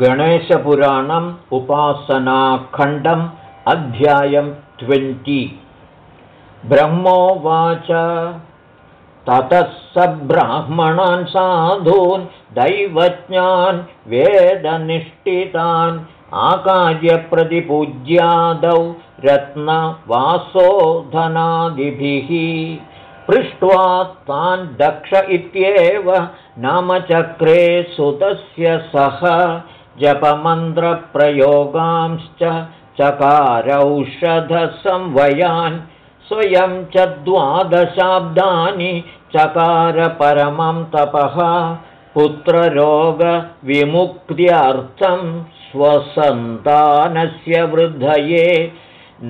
गणेशपुराणम् उपासनाखण्डम् अध्यायं ट्वेण्टि। ब्रह्मोवाच ततः स ब्राह्मणान् साधून् दैवज्ञान् वेदनिष्ठितान् आकार्यप्रतिपूज्यादौ रत्नवासोधनादिभिः। पृष्ट्वा तान् दक्ष इत्येव नामचक्रे सुतस्य सह जपमन्त्रप्रयोगांश्च चकारौषधसंवयान् स्वयं च द्वादशाब्दानि चकारपरमं तपः पुत्ररोगविमुक्त्यर्थं स्वसन्तानस्य वृद्धये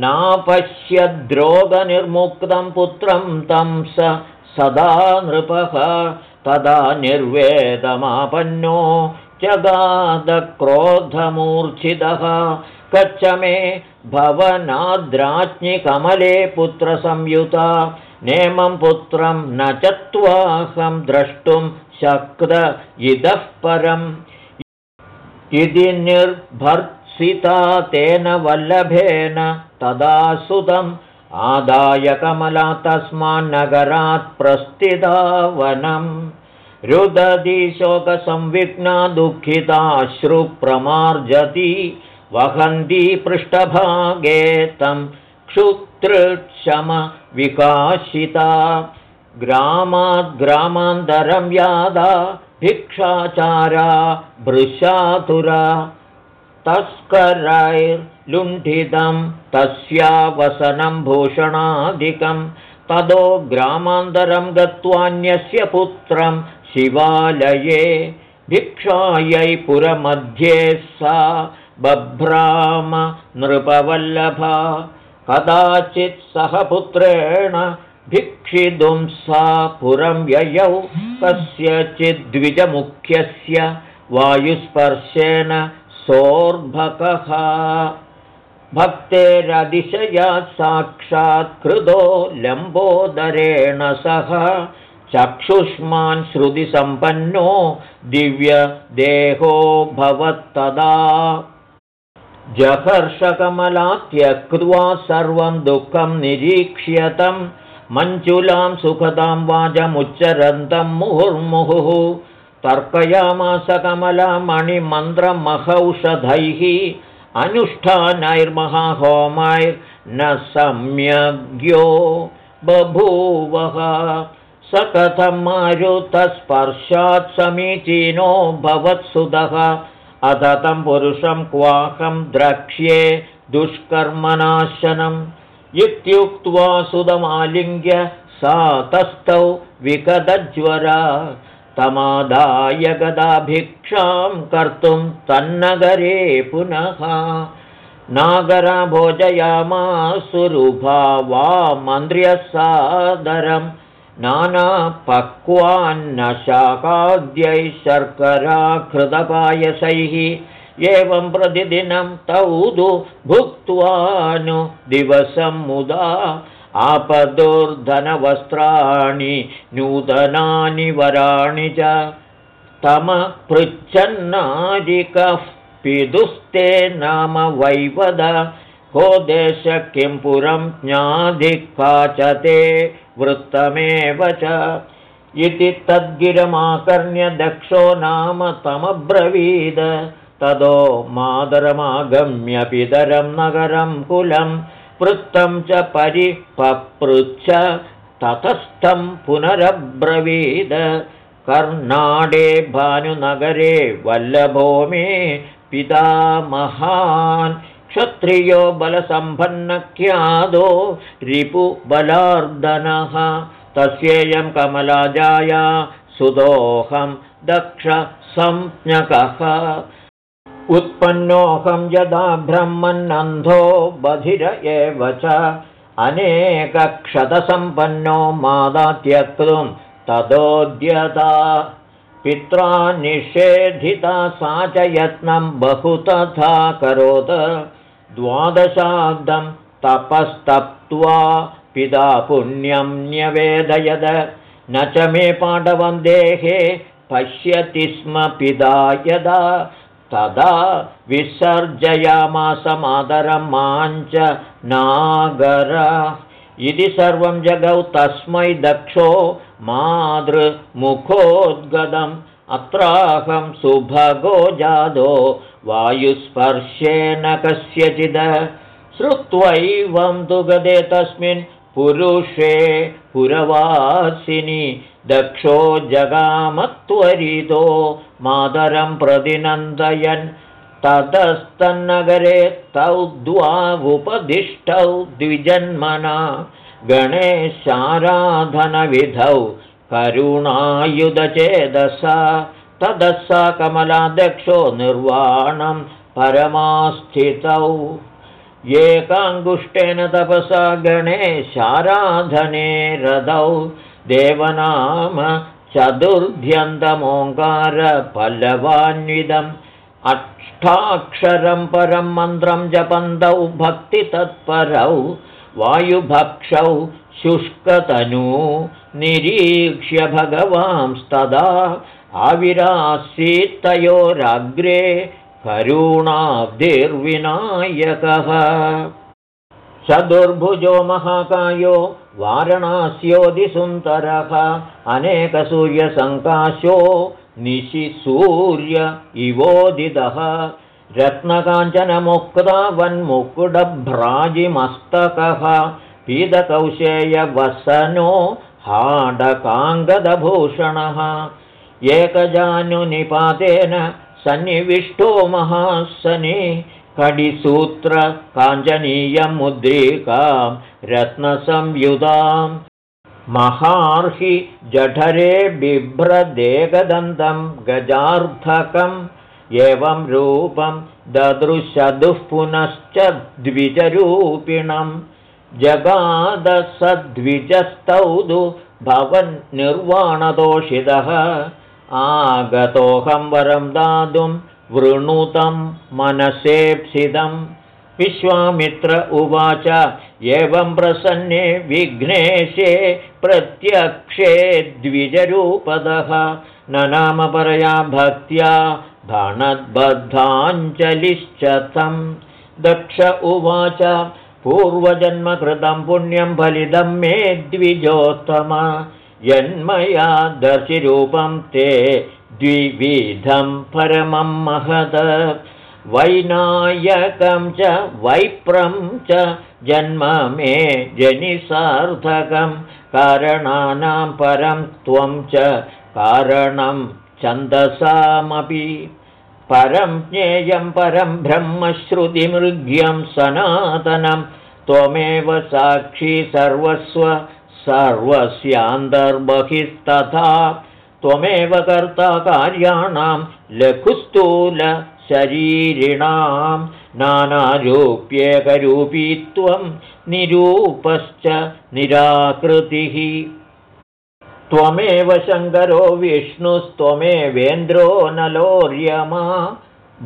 नापश्यद्रोगनिर्मुक्तं पुत्रं तं स सदा नृपः तदा निर्वेदमापन्नो जगादक्रोधमूर्च्छितः कच्छ मे भवनाद्राज्ञिकमले पुत्रसंयुता। नेमं पुत्रं न चत्वाहं द्रष्टुं शक्त इतः परम्। इति निर्भर्त्सिता तेन वल्लभेन तदा सुतम् आदाय कमला तस्मान्नगरात् प्रस्थिता वनम् रुदति शोकसंविघ्ना दुःखिताश्रुप्रमार्जति वहन्ती पृष्ठभागे तं क्षुतृक्षमविकाशिता ग्रामाद्ग्रामान्तरं यादा भिक्षाचारा भृशातुरा तस्करैर्लुण्ठितं तस्यावसनं भूषणादिकं ततो ग्रामान्तरं गत्वान्यस्य पुत्रं शिवालये भिक्षायै पुरमध्ये सा बभ्राम नृपवल्लभा। कदाचित् सह पुत्रेण भिक्षितुं सा पुरं ययौ। कस्यचिद्विजमुख्यस्य वायुस्पर्शेन सोर्भकः। भक्तेरतिशयात् साक्षात् कृतो लम्बोदरेण सह चक्षुष्मान् श्रुतिसम्पन्नो दिव्यदेहो भवत्तदा। जहर्षकमला त्यक्त्वा सर्वं दुःखं निरीक्ष्यतं मञ्जुलां सुखदां वाजमुच्चरन्तं मुहुर्मुहुः। तर्कयामास कमला मणिमन्त्रमहौषधैः अनुष्ठानैर्महाहोमैर्न सम्यग्यो बभूवः स कथं मारुतस्पर्शात् समीचीनो भवत्सुतः अथ तं पुरुषं क्वाहं द्रक्ष्ये दुष्कर्मनाशनम्। इत्युक्त्वा सुदमालिङ्ग्य सा तस्थौ विकदज्वरा। तमादाय गदाभिक्षां कर्तुं तन्नगरे पुनः। नागरा भोजयामासुरुभा वा मन्त्र्यसादरं नानापक्वान्नशाकाद्यैः शर्कराकृतपायसैः एवं प्रतिदिनं तौ तु भुक्त्वानु दिवसं मुदा आपदुर्धनवस्त्राणि नूतनानि वराणि च तमपृच्छन्नादिकः पिदुस्ते नाम वैवद को देश किं पुरं ज्ञाधिका च ते वृत्तमेव च। इति तद्गिरमाकर्ण्य दक्षो नाम तमब्रवीद। ततो मादरमागम्य पितरं नगरं कुलम् पृत्तं च परिपपृच्छ ततस्थं पुनरब्रवीद। कर्णाडे भानुनगरे वल्लभो मे पिता महान् क्षत्रियो बलसम्पन्नख्यादो रिपुबलार्दनः तस्येयं कमलाजाया सुदोऽहं दक्षसंज्ञकः उत्पन्नोऽहं यदा ब्रह्मन्नन्धो बधिर एव च। अनेकक्षतसम्पन्नो मादा त्यक्तुं ततोद्यता पित्रा निषेधिता सा च यत्नं बहु तथा करोत् द्वादशाब्दं तपस्तप्त्वा पिता पुण्यं न्यवेदयद। न च मे पाण्डवं देहे पश्यति स्म पिता यदा। तदा विसर्जयामासमादरं माञ्च नागर। इति सर्वं जगौ तस्मै दक्षो मातृमुखोद्गतम् अत्राहं सुभगो जादो वायुस्पर्शेन कस्यचिद। श्रुत्वैवं तु गदे तस्मिन् पुरुषे पुरवासिनि दक्षो जगामत्वरितो मातरं प्रतिनन्दयन्। ततस्तन्नगरे तौ द्वावुपदिष्टौ द्विजन्मना गणेशाराधनविधौ करुणायुधचेदसा ततः सा कमलादक्षो निर्वाणं परमास्थितौ एकाङ्गुष्ठेन तपसा गणेशाराधने रदौ देवनाम चतुर्ध्यन्तमोङ्कारफलवान्वितम् अष्टाक्षरं परं मन्त्रं जपन्तौ भक्तितत्परौ वायुभक्षौ शुष्कतनू निरीक्ष्य भगवांस्तदा आविरासीत्तयोराग्रे करुणाब्धिर्विनायकः। चतुर्भुजो महाकायो वारणास्योदिसुन्दरः अनेकसूर्यसङ्काशो निशिसूर्य इवोदितः। रत्नकाञ्चनमुक्तावन्मुकुडभ्राजिमस्तकः पीतकौशेयवसनो हाडकाङ्गदभूषणः। एकजानुनिपातेन सन्निविष्टो महासने कडिसूत्र काञ्चनीयमुद्रिकां रत्नसंयुधाम् महार्हि जठरे बिभ्रदेगदन्तं गजार्थकम् एवं रूपं ददृशदुः पुनश्च द्विजरूपिणम् जगादसद्विजस्तौदु भवन्निर्वाणदोषितः आगतोऽहं वरं दातुं वृणुतं मनसेप्सितं। विश्वामित्र उवाच एवं प्रसन्ने विघ्नेशे प्रत्यक्षे द्विजरूपदः। न नामपरया भक्त्या भणद्बद्धाञ्जलिश्च तं दक्ष उवाच पूर्वजन्मकृतं पुण्यं फलितं मे द्विजोत्तम यन्मया दर्शिरूपं ते द्विविधं परमं महद वैनायकं च वैप्रं च जन्म मे जनिसार्थकं कारणानां परं त्वं च कारणं छन्दसामपि परं ज्ञेयं परं ब्रह्मश्रुतिमृग्यं सनातनं त्वमेव साक्षी सर्वस्व सर्वस्यान्तर्बहिस्तथा त्वमेव कर्ता कार्याणां लघुस्थूलशरीरिणां नानारूप्येकरूपीत्वं निरूपश्च निराकृतिः त्वमेव शङ्करो विष्णुस्त्वमेवेन्द्रो नलोर्यमा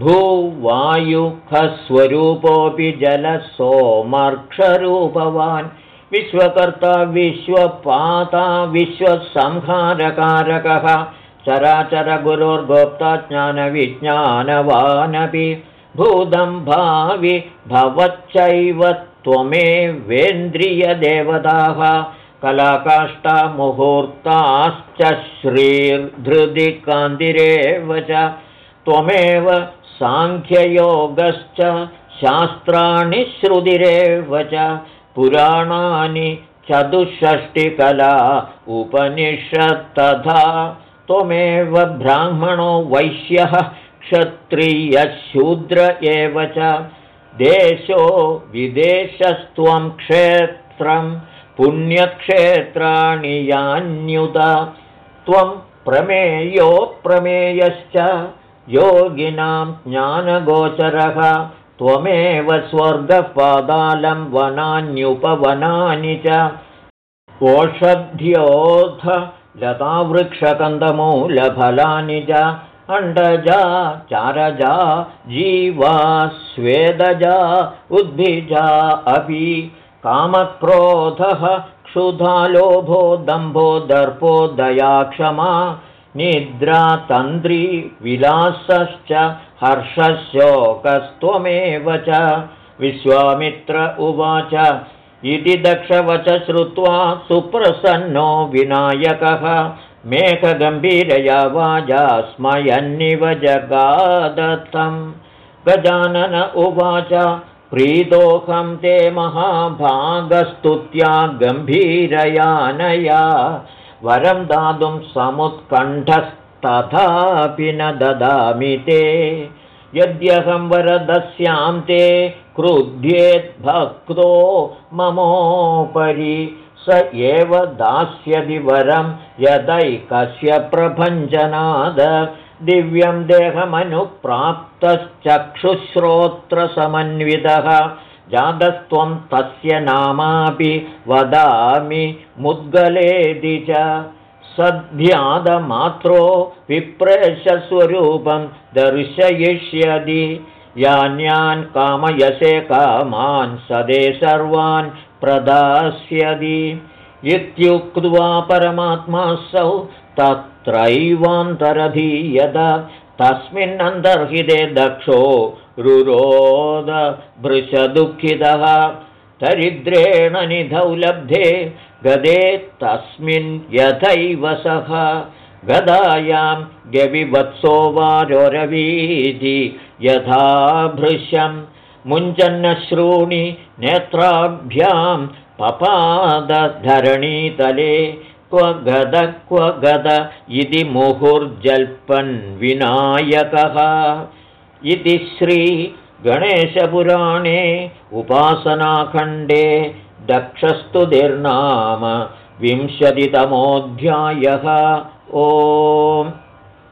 भूवायुखस्वरूपोऽपि जलसोमर्क्षरूपवान् विश्वकर्ता विश्वपाता विश्वसंहारकारकः चराचरगुरोर्गोप्ता ज्ञानविज्ञानवानपि भूतं भावि भवच्चैव त्वमेवेन्द्रियदेवताः कलाकाष्ठामुहूर्ताश्च श्रीर्धृदि कान्तिरेव च त्वमेव साङ्ख्ययोगश्च शास्त्राणि श्रुतिरेव च पुराणानि चतुष्षष्टिकला उपनिषत्तथा त्वमेव ब्राह्मणो वैश्यः क्षत्रियशूद्र एव च देशो विदेशस्त्वं क्षेत्रम् पुण्यक्षेत्राणि यान्युत। त्वं प्रमेयोप्रमेयश्च योगिनां ज्ञानगोचरः। त्वमेव स्वर्गपादालं वनान्युपवनानि च। ओषध्योऽथ लतावृक्षकन्दमूलफलानि च। अण्डजा चारजा जीवा स्वेदजा उद्भिजा अपि कामक्रोधः क्षुधा लोभो दम्भो दर्पो दया क्षमा निद्रातन्द्री विलासश्च हर्षशोकस्त्वमेव च विश्वामित्र उवाच। इति दक्षवच श्रुत्वा सुप्रसन्नो विनायकः मेघगम्भीरया वाजा स्मयन्निव जगादत्तम्। गजानन उवाच प्रीतोऽहं ते महाभागस्तुत्या गम्भीरयानया वरं दातुं समुत्कण्ठस्तथापि न ददामि ते। यद्यहं वरदस्यां ते क्रुध्येद्भक्तो ममोपरि स एव दास्यति वरं यदैकस्य प्रभञ्जनाद दिव्यं देहमनुप्राप्तश्चक्षुश्रोत्रसमन्वितः। जातस्त्वं तस्य नामापि वदामि मुद्गलेदि च। सध्यादमात्रो विप्रेशस्वरूपं दर्शयिष्यति। यान्यान् कामयसे कामान् सदे सर्वान् प्रदास्यति। इत्युक्त्वा परमात्मासौ तत्रैवान्तरधीयत तस्मिन्नन्तर्हिते दक्षो रुरोदभृशदुःखितः दरिद्रेण निधौ लब्धे गदे तस्मिन् यथैव सः। गदायां गविवत्सो वारोरवीति यथा भृशं। मुञ्चन्नश्रूणि नेत्राभ्यां पपादधरणीतले क्व गद क्व गद इति मुहुर्जल्पन् विनायकः। इति श्रीगणेशपुराणे उपासनाखण्डे दक्षस्तुतिर्नाम विंशतितमोऽध्यायः। ओम्